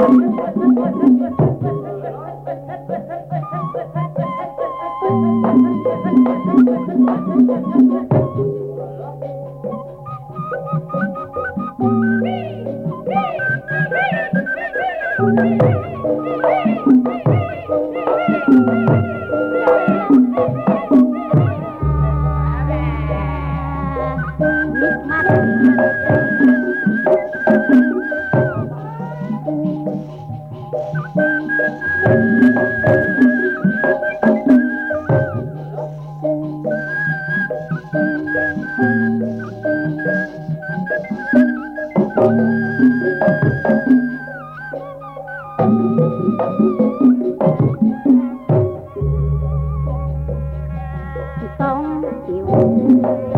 सिंग पसंदि 你懂，你悟。